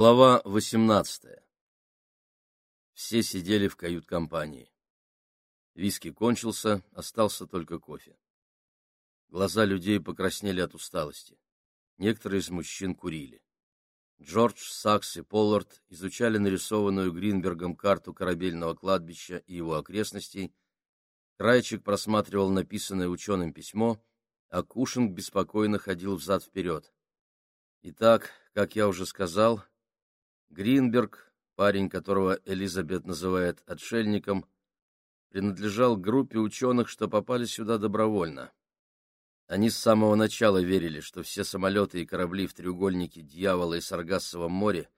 Глава 18. Все сидели в кают-компании. Виски кончился, остался только кофе. Глаза людей покраснели от усталости. Некоторые из мужчин курили. Джордж, Сакс и Поллард изучали нарисованную Гринбергом карту корабельного кладбища и его окрестностей. Крайчик просматривал написанное ученым письмо, а Кушинг беспокойно ходил взад-вперед. Итак, как я уже сказал, Гринберг, парень, которого Элизабет называет отшельником, принадлежал группе ученых, что попали сюда добровольно. Они с самого начала верили, что все самолеты и корабли в треугольнике Дьявола и Саргассовом море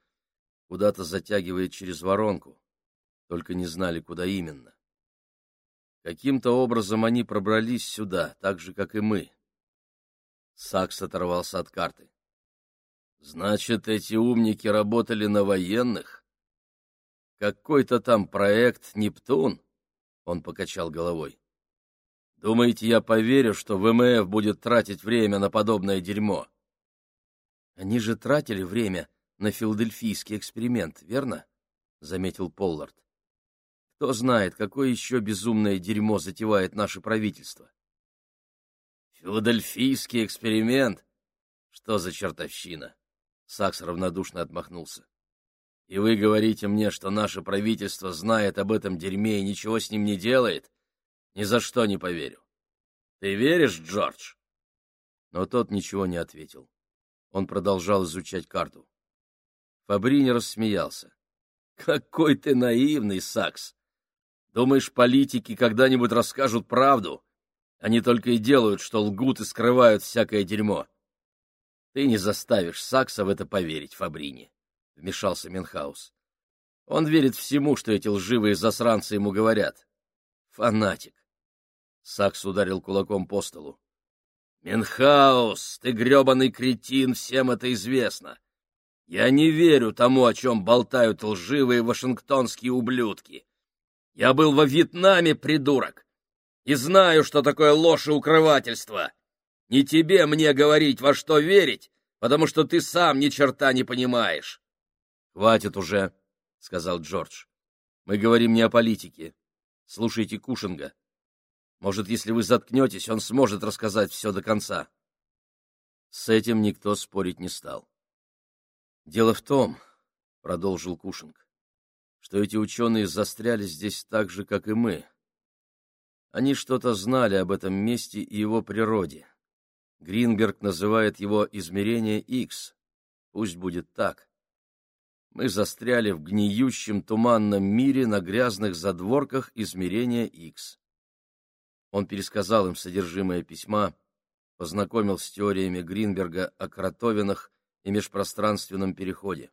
куда-то затягивает через воронку, только не знали, куда именно. Каким-то образом они пробрались сюда, так же, как и мы. Сакс оторвался от карты. Значит, эти умники работали на военных? Какой-то там проект «Нептун»? Он покачал головой. Думаете, я поверю, что ВМФ будет тратить время на подобное дерьмо? Они же тратили время на филадельфийский эксперимент, верно? Заметил Поллард. Кто знает, какое еще безумное дерьмо затевает наше правительство? Филадельфийский эксперимент? Что за чертовщина? Сакс равнодушно отмахнулся. «И вы говорите мне, что наше правительство знает об этом дерьме и ничего с ним не делает? Ни за что не поверю. Ты веришь, Джордж?» Но тот ничего не ответил. Он продолжал изучать карту. Фабрини рассмеялся. «Какой ты наивный, Сакс! Думаешь, политики когда-нибудь расскажут правду? Они только и делают, что лгут и скрывают всякое дерьмо. Ты не заставишь Сакса в это поверить, Фабрини, — вмешался Менхаус. Он верит всему, что эти лживые засранцы ему говорят. Фанатик. Сакс ударил кулаком по столу. «Менхаус, ты гребаный кретин, всем это известно. Я не верю тому, о чем болтают лживые вашингтонские ублюдки. Я был во Вьетнаме, придурок, и знаю, что такое ложь и укрывательство. Не тебе мне говорить, во что верить, потому что ты сам ни черта не понимаешь. — Хватит уже, — сказал Джордж. — Мы говорим не о политике. Слушайте Кушинга. Может, если вы заткнетесь, он сможет рассказать все до конца. С этим никто спорить не стал. — Дело в том, — продолжил Кушинг, — что эти ученые застряли здесь так же, как и мы. Они что-то знали об этом месте и его природе. Гринберг называет его измерение X. Пусть будет так. Мы застряли в гниющем туманном мире на грязных задворках измерения X. Он пересказал им содержимое письма, познакомил с теориями Гринберга о кротовинах и межпространственном переходе.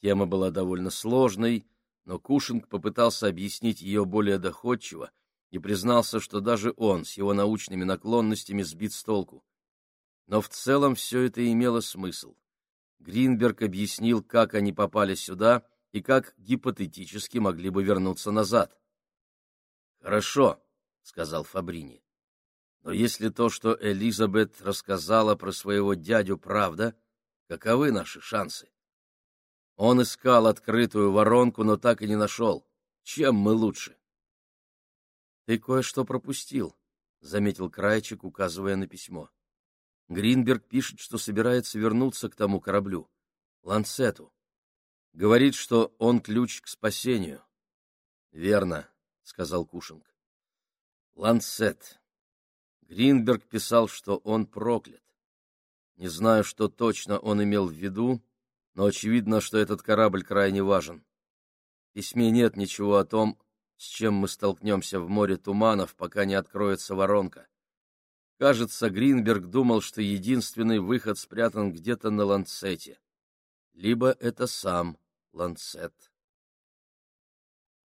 Тема была довольно сложной, но Кушинг попытался объяснить ее более доходчиво, и признался, что даже он с его научными наклонностями сбит с толку. Но в целом все это имело смысл. Гринберг объяснил, как они попали сюда и как гипотетически могли бы вернуться назад. «Хорошо», — сказал Фабрини. «Но если то, что Элизабет рассказала про своего дядю, правда, каковы наши шансы?» Он искал открытую воронку, но так и не нашел. Чем мы лучше? Ты кое-что пропустил, — заметил Крайчик, указывая на письмо. Гринберг пишет, что собирается вернуться к тому кораблю, Ланцету. Говорит, что он ключ к спасению. — Верно, — сказал Кушинг. — Ланцет. Гринберг писал, что он проклят. Не знаю, что точно он имел в виду, но очевидно, что этот корабль крайне важен. В письме нет ничего о том, с чем мы столкнемся в море туманов, пока не откроется воронка. Кажется, Гринберг думал, что единственный выход спрятан где-то на Ланцете. Либо это сам Ланцет.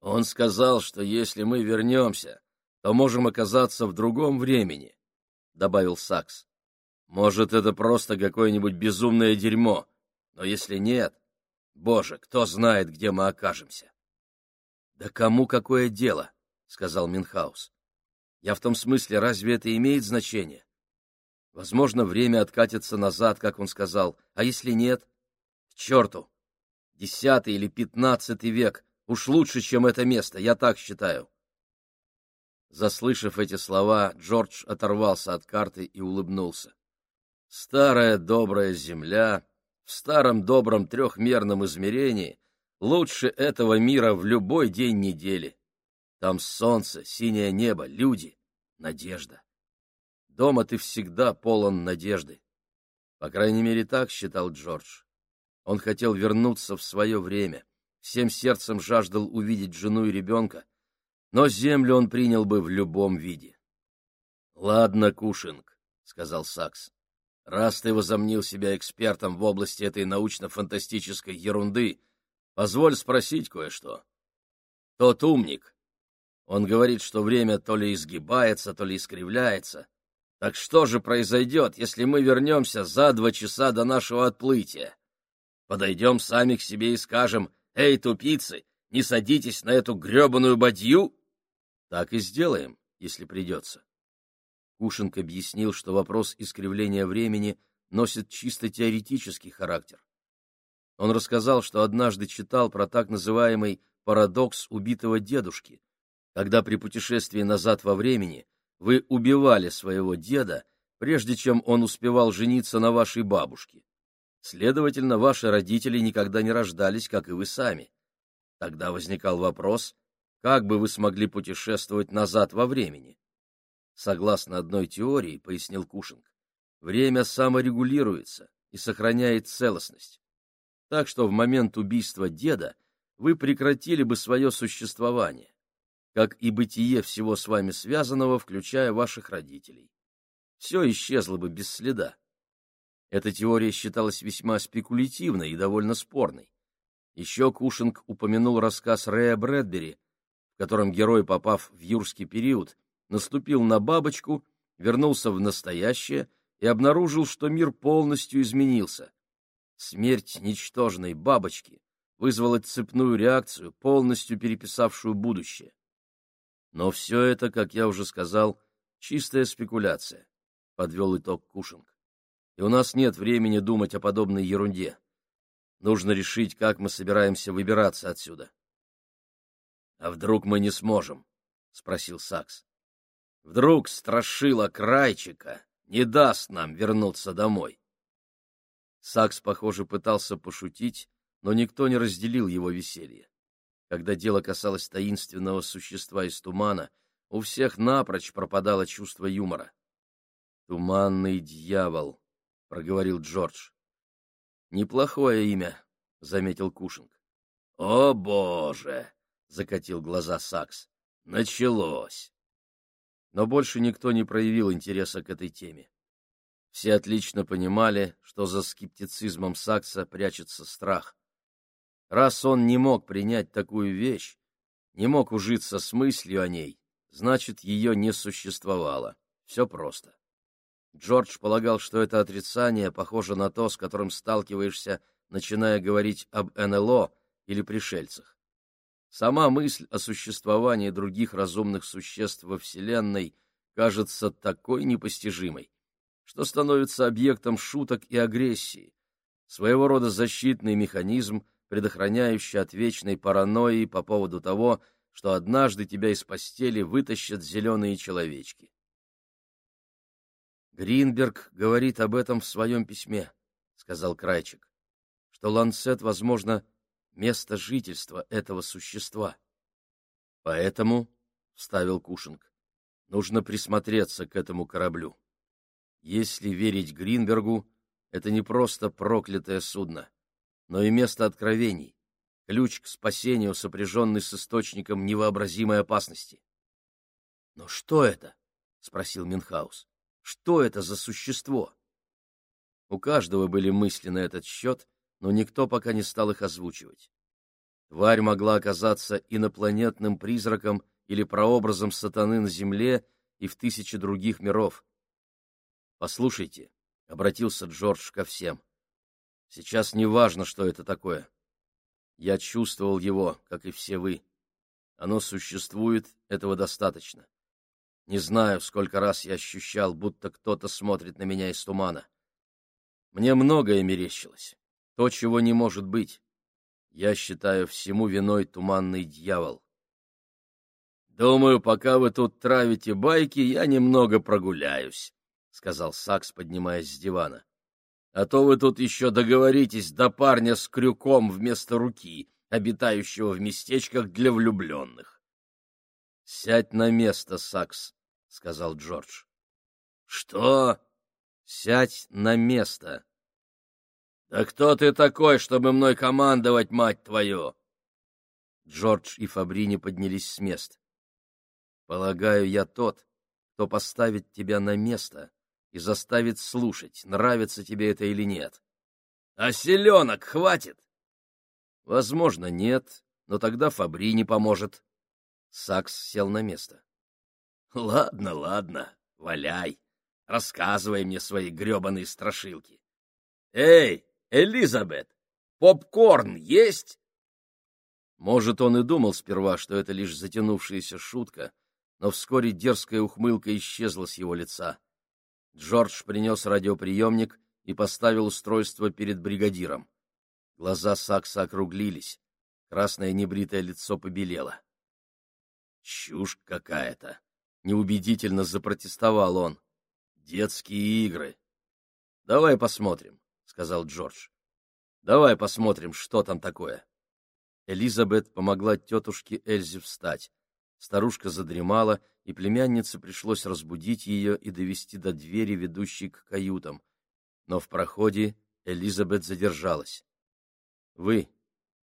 Он сказал, что если мы вернемся, то можем оказаться в другом времени, — добавил Сакс. Может, это просто какое-нибудь безумное дерьмо, но если нет, боже, кто знает, где мы окажемся. Да кому какое дело, сказал Минхаус. Я в том смысле, разве это имеет значение? Возможно, время откатится назад, как он сказал, а если нет? К черту! десятый или пятнадцатый век. Уж лучше, чем это место, я так считаю. Заслышав эти слова, Джордж оторвался от карты и улыбнулся. Старая добрая земля в старом добром трехмерном измерении лучше этого мира в любой день недели. Там солнце, синее небо, люди, надежда. Дома ты всегда полон надежды. По крайней мере, так считал Джордж. Он хотел вернуться в свое время, всем сердцем жаждал увидеть жену и ребенка, но землю он принял бы в любом виде. — Ладно, Кушинг, — сказал Сакс, — раз ты возомнил себя экспертом в области этой научно-фантастической ерунды, позволь спросить кое-что. Тот умник, он говорит, что время то ли изгибается, то ли искривляется. Так что же произойдет, если мы вернемся за два часа до нашего отплытия? Подойдем сами к себе и скажем, «Эй, тупицы, не садитесь на эту гребаную бадью?» Так и сделаем, если придется. Кушинг объяснил, что вопрос искривления времени носит чисто теоретический характер. Он рассказал, что однажды читал про так называемый парадокс убитого дедушки, когда при путешествии назад во времени вы убивали своего деда, прежде чем он успевал жениться на вашей бабушке. Следовательно, ваши родители никогда не рождались, как и вы сами. Тогда возникал вопрос, как бы вы смогли путешествовать назад во времени? Согласно одной теории, пояснил Кушинг, время саморегулируется и сохраняет целостность. Так что в момент убийства деда вы прекратили бы свое существование как и бытие всего с вами связанного, включая ваших родителей. Все исчезло бы без следа. Эта теория считалась весьма спекулятивной и довольно спорной. Еще Кушинг упомянул рассказ Рэя Брэдбери, в котором герой, попав в юрский период, наступил на бабочку, вернулся в настоящее и обнаружил, что мир полностью изменился. Смерть ничтожной бабочки вызвала цепную реакцию, полностью переписавшую будущее. Но все это, как я уже сказал, чистая спекуляция, — подвел итог Кушинг. И у нас нет времени думать о подобной ерунде. Нужно решить, как мы собираемся выбираться отсюда. — А вдруг мы не сможем? — спросил Сакс. — Вдруг страшила Крайчика не даст нам вернуться домой? Сакс, похоже, пытался пошутить, но никто не разделил его веселье. Когда дело касалось таинственного существа из тумана, у всех напрочь пропадало чувство юмора. «Туманный дьявол», — проговорил Джордж. «Неплохое имя», — заметил Кушинг. «О, Боже!» — закатил глаза Сакс. «Началось!» Но больше никто не проявил интереса к этой теме. Все отлично понимали, что за скептицизмом Сакса прячется страх. Раз он не мог принять такую вещь, не мог ужиться с мыслью о ней, значит, ее не существовало. Все просто. Джордж полагал, что это отрицание похоже на то, с которым сталкиваешься, начиная говорить об НЛО или пришельцах. Сама мысль о существовании других разумных существ во Вселенной кажется такой непостижимой, что становится объектом шуток и агрессии, своего рода защитный механизм, предохраняющий от вечной паранойи по поводу того, что однажды тебя из постели вытащат зеленые человечки. Гринберг говорит об этом в своем письме, — сказал Крайчик, — что Ланцет, возможно, место жительства этого существа. Поэтому, — вставил Кушинг, — нужно присмотреться к этому кораблю. Если верить Гринбергу, это не просто проклятое судно но и место откровений, ключ к спасению, сопряженный с источником невообразимой опасности. — Но что это? — спросил Минхаус. — Что это за существо? У каждого были мысли на этот счет, но никто пока не стал их озвучивать. Тварь могла оказаться инопланетным призраком или прообразом сатаны на Земле и в тысячи других миров. «Послушайте», — обратился Джордж ко всем, — Сейчас не важно, что это такое. Я чувствовал его, как и все вы. Оно существует, этого достаточно. Не знаю, сколько раз я ощущал, будто кто-то смотрит на меня из тумана. Мне многое мерещилось, то, чего не может быть. Я считаю, всему виной туманный дьявол. «Думаю, пока вы тут травите байки, я немного прогуляюсь», — сказал Сакс, поднимаясь с дивана. «А то вы тут еще договоритесь до парня с крюком вместо руки, обитающего в местечках для влюбленных». «Сядь на место, Сакс», — сказал Джордж. «Что?» «Сядь на место». «Да кто ты такой, чтобы мной командовать, мать твою?» Джордж и Фабрини поднялись с мест. «Полагаю, я тот, кто поставит тебя на место и заставит слушать, нравится тебе это или нет. А селенок хватит?» «Возможно, нет, но тогда Фабрини поможет». Сакс сел на место. «Ладно, ладно, валяй, рассказывай мне свои гребаные страшилки. Эй, Элизабет, попкорн есть?» Может, он и думал сперва, что это лишь затянувшаяся шутка, но вскоре дерзкая ухмылка исчезла с его лица. Джордж принес радиоприемник и поставил устройство перед бригадиром. Глаза Сакса округлились, красное небритое лицо побелело. «Чушь какая-то!» — неубедительно запротестовал он. «Детские игры!» «Давай посмотрим», — сказал Джордж. «Давай посмотрим, что там такое». Элизабет помогла тетушке Эльзе встать. Старушка задремала, и племяннице пришлось разбудить ее и довести до двери, ведущей к каютам. Но в проходе Элизабет задержалась. — Вы,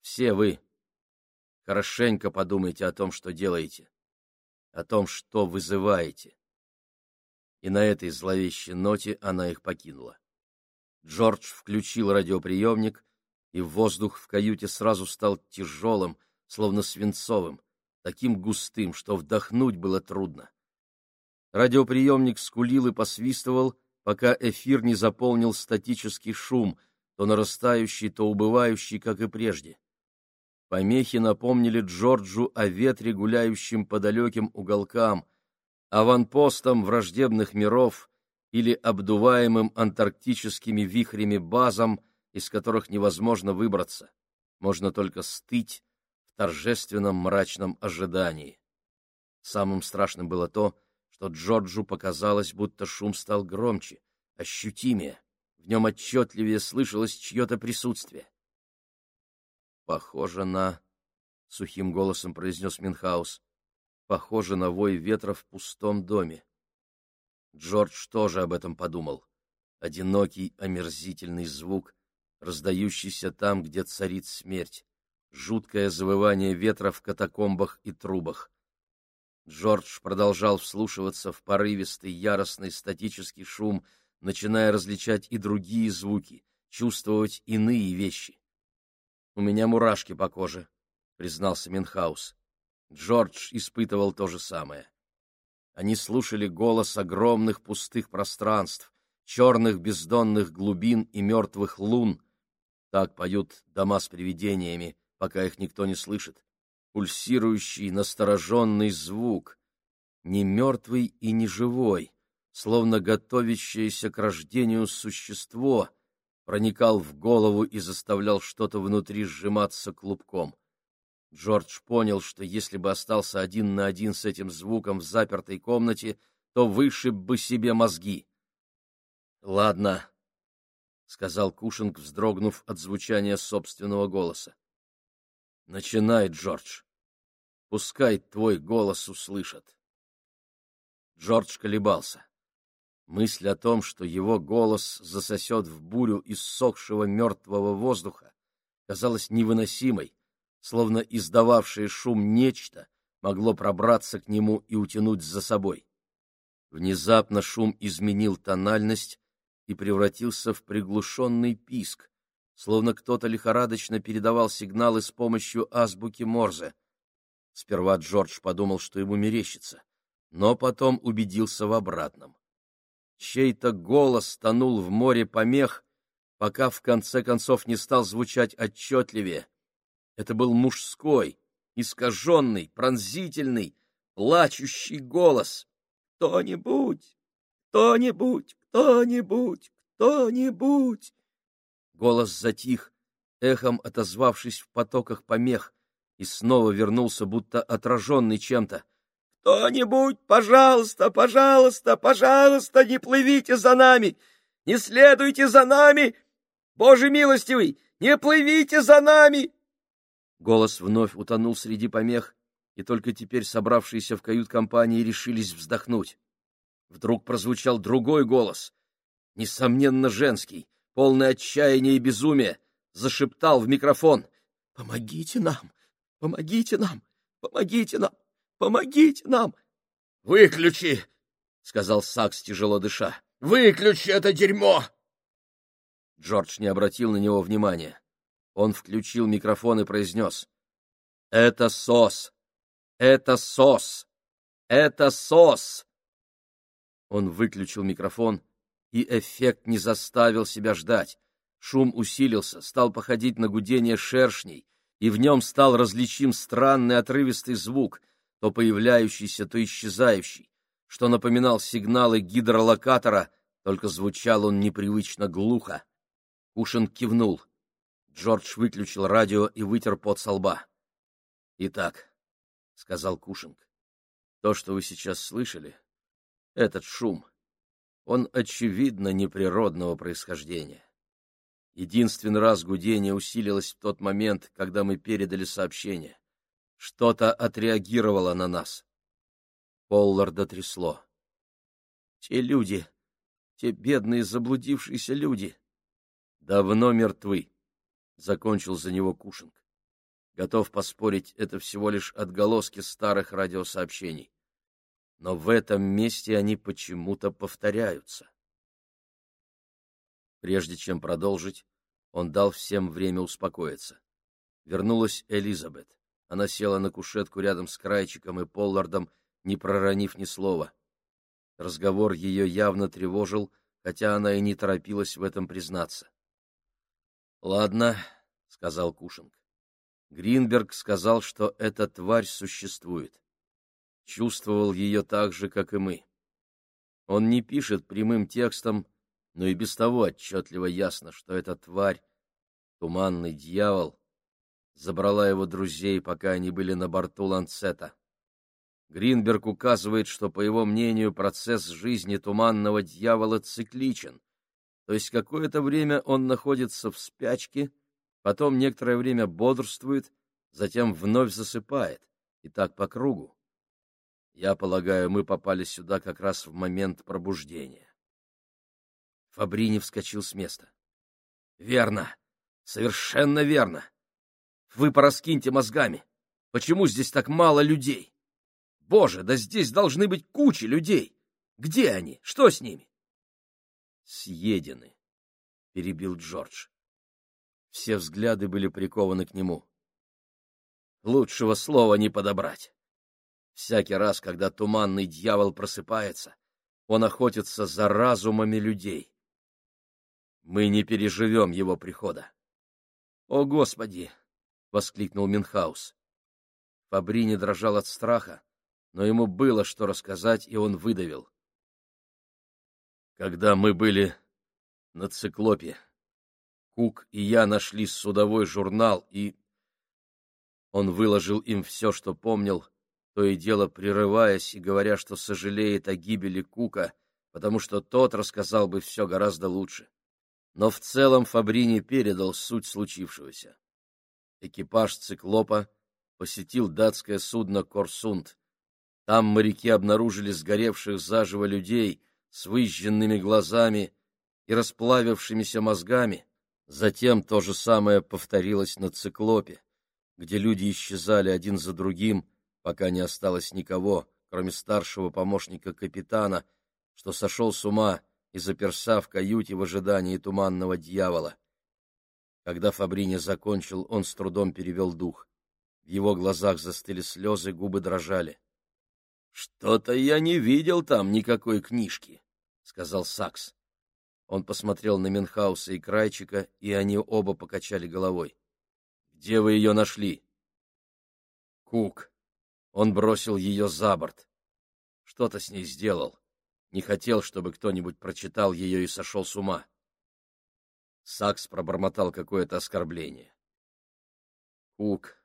все вы, хорошенько подумайте о том, что делаете, о том, что вызываете. И на этой зловещей ноте она их покинула. Джордж включил радиоприемник, и воздух в каюте сразу стал тяжелым, словно свинцовым, таким густым, что вдохнуть было трудно. Радиоприемник скулил и посвистывал, пока эфир не заполнил статический шум, то нарастающий, то убывающий, как и прежде. Помехи напомнили Джорджу о ветре, гуляющем по далеким уголкам, аванпостам враждебных миров или обдуваемым антарктическими вихрями базам, из которых невозможно выбраться. Можно только стыть торжественном мрачном ожидании. Самым страшным было то, что Джорджу показалось, будто шум стал громче, ощутимее, в нем отчетливее слышалось чье-то присутствие. «Похоже на...» — сухим голосом произнес Минхаус. «Похоже на вой ветра в пустом доме». Джордж тоже об этом подумал. Одинокий, омерзительный звук, раздающийся там, где царит смерть, жуткое завывание ветра в катакомбах и трубах. Джордж продолжал вслушиваться в порывистый, яростный, статический шум, начиная различать и другие звуки, чувствовать иные вещи. «У меня мурашки по коже», — признался Минхаус. Джордж испытывал то же самое. Они слушали голос огромных пустых пространств, черных бездонных глубин и мертвых лун, так поют дома с привидениями, пока их никто не слышит. Пульсирующий, настороженный звук, не мертвый и не живой, словно готовящееся к рождению существо, проникал в голову и заставлял что-то внутри сжиматься клубком. Джордж понял, что если бы остался один на один с этим звуком в запертой комнате, то вышиб бы себе мозги. — Ладно, — сказал Кушинг, вздрогнув от звучания собственного голоса. — Начинай, Джордж. Пускай твой голос услышат. Джордж колебался. Мысль о том, что его голос засосет в бурю иссохшего мертвого воздуха, казалась невыносимой, словно издававшее шум нечто могло пробраться к нему и утянуть за собой. Внезапно шум изменил тональность, и превратился в приглушенный писк, словно кто-то лихорадочно передавал сигналы с помощью азбуки Морзе. Сперва Джордж подумал, что ему мерещится, но потом убедился в обратном. Чей-то голос тонул в море помех, пока в конце концов не стал звучать отчетливее. Это был мужской, искаженный, пронзительный, плачущий голос. «Кто-нибудь! Кто-нибудь! Кто-нибудь! Кто-нибудь!» Голос затих, эхом отозвавшись в потоках помех, и снова вернулся, будто отраженный чем-то. «Кто-нибудь, пожалуйста, пожалуйста, пожалуйста, не плывите за нами! Не следуйте за нами! Боже милостивый, не плывите за нами!» Голос вновь утонул среди помех, и только теперь собравшиеся в кают-компании решились вздохнуть. Вдруг прозвучал другой голос, несомненно женский, полный отчаяния и безумия, зашептал в микрофон «Помогите нам! Помогите нам! Помогите нам! Помогите нам!» «Выключи!» — сказал Сакс, тяжело дыша. «Выключи это дерьмо!» Джордж не обратил на него внимания. Он включил микрофон и произнес. «Это СОС! Это СОС! Это СОС!» Он выключил микрофон, и эффект не заставил себя ждать. Шум усилился, стал походить на гудение шершней, и в нем стал различим странный отрывистый звук, то появляющийся, то исчезающий, что напоминал сигналы гидролокатора, только звучал он непривычно глухо. Кушин кивнул. Джордж выключил радио и вытер пот со лба. «Итак», — сказал Кушинг, — «то, что вы сейчас слышали, этот шум, он, очевидно, неприродного происхождения. Единственный раз гудение усилилось в тот момент, когда мы передали сообщение. Что-то отреагировало на нас. Полларда трясло. Те люди, те бедные заблудившиеся люди, давно мертвы, — закончил за него Кушинг. Готов поспорить, это всего лишь отголоски старых радиосообщений. Но в этом месте они почему-то повторяются. Прежде чем продолжить, он дал всем время успокоиться. Вернулась Элизабет. Она села на кушетку рядом с Крайчиком и Поллардом, не проронив ни слова. Разговор ее явно тревожил, хотя она и не торопилась в этом признаться. — Ладно, — сказал Кушинг. Гринберг сказал, что эта тварь существует. Чувствовал ее так же, как и мы. Он не пишет прямым текстом, но и без того отчетливо ясно, что эта тварь, туманный дьявол, забрала его друзей, пока они были на борту Ланцета. Гринберг указывает, что, по его мнению, процесс жизни туманного дьявола цикличен, то есть какое-то время он находится в спячке, потом некоторое время бодрствует, затем вновь засыпает, и так по кругу. Я полагаю, мы попали сюда как раз в момент пробуждения. Фабрини вскочил с места. — Верно, совершенно верно. Вы пораскиньте мозгами. Почему здесь так мало людей? Боже, да здесь должны быть кучи людей. Где они? Что с ними? — Съедены, — перебил Джордж. Все взгляды были прикованы к нему. Лучшего слова не подобрать. Всякий раз, когда туманный дьявол просыпается, он охотится за разумами людей. Мы не переживем его прихода. — О, Господи! — воскликнул Минхаус. Фабрини дрожал от страха, но ему было что рассказать, и он выдавил. Когда мы были на циклопе, Кук и я нашли судовой журнал, и... Он выложил им все, что помнил, то и дело прерываясь и говоря, что сожалеет о гибели Кука, потому что тот рассказал бы все гораздо лучше но в целом Фабрини передал суть случившегося. Экипаж «Циклопа» посетил датское судно «Корсунд». Там моряки обнаружили сгоревших заживо людей с выжженными глазами и расплавившимися мозгами. Затем то же самое повторилось на «Циклопе», где люди исчезали один за другим, пока не осталось никого, кроме старшего помощника капитана, что сошел с ума и заперся в каюте в ожидании туманного дьявола. Когда Фабрини закончил, он с трудом перевел дух. В его глазах застыли слезы, губы дрожали. — Что-то я не видел там никакой книжки, — сказал Сакс. Он посмотрел на Менхауса и Крайчика, и они оба покачали головой. — Где вы ее нашли? — Кук. Он бросил ее за борт. Что-то с ней сделал. Не хотел, чтобы кто-нибудь прочитал ее и сошел с ума. Сакс пробормотал какое-то оскорбление. Кук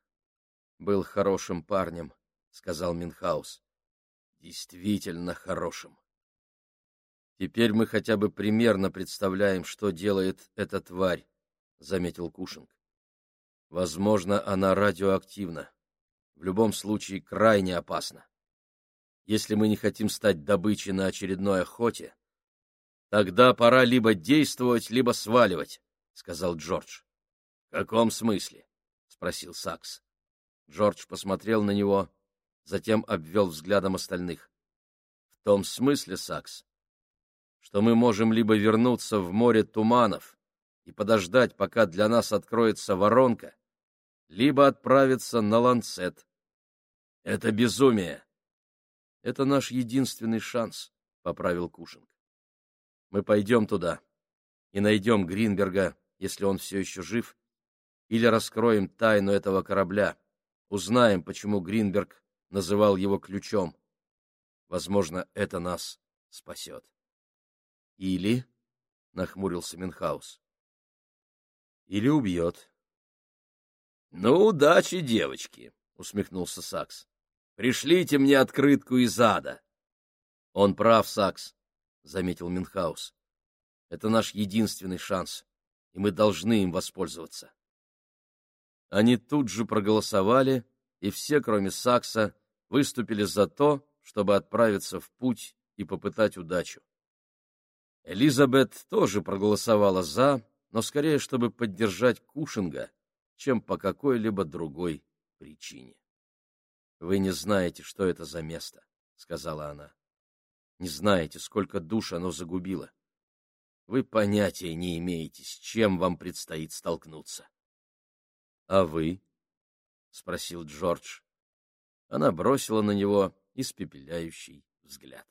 был хорошим парнем, — сказал Минхаус. Действительно хорошим. Теперь мы хотя бы примерно представляем, что делает эта тварь, — заметил Кушинг. Возможно, она радиоактивна. В любом случае, крайне опасна. Если мы не хотим стать добычей на очередной охоте, тогда пора либо действовать, либо сваливать, — сказал Джордж. — В каком смысле? — спросил Сакс. Джордж посмотрел на него, затем обвел взглядом остальных. — В том смысле, Сакс, что мы можем либо вернуться в море туманов и подождать, пока для нас откроется воронка, либо отправиться на ланцет. Это безумие. Это наш единственный шанс, — поправил Кушинг. Мы пойдем туда и найдем Гринберга, если он все еще жив, или раскроем тайну этого корабля, узнаем, почему Гринберг называл его ключом. Возможно, это нас спасет. Или, — нахмурился Минхаус, — или убьет. — Ну, удачи, девочки, — усмехнулся Сакс. — Пришлите мне открытку из ада. — Он прав, Сакс, — заметил Минхаус. — Это наш единственный шанс, и мы должны им воспользоваться. Они тут же проголосовали, и все, кроме Сакса, выступили за то, чтобы отправиться в путь и попытать удачу. Элизабет тоже проголосовала «за», но скорее, чтобы поддержать Кушинга, чем по какой-либо другой причине. «Вы не знаете, что это за место», — сказала она. «Не знаете, сколько душ оно загубило. Вы понятия не имеете, с чем вам предстоит столкнуться». «А вы?» — спросил Джордж. Она бросила на него испепеляющий взгляд.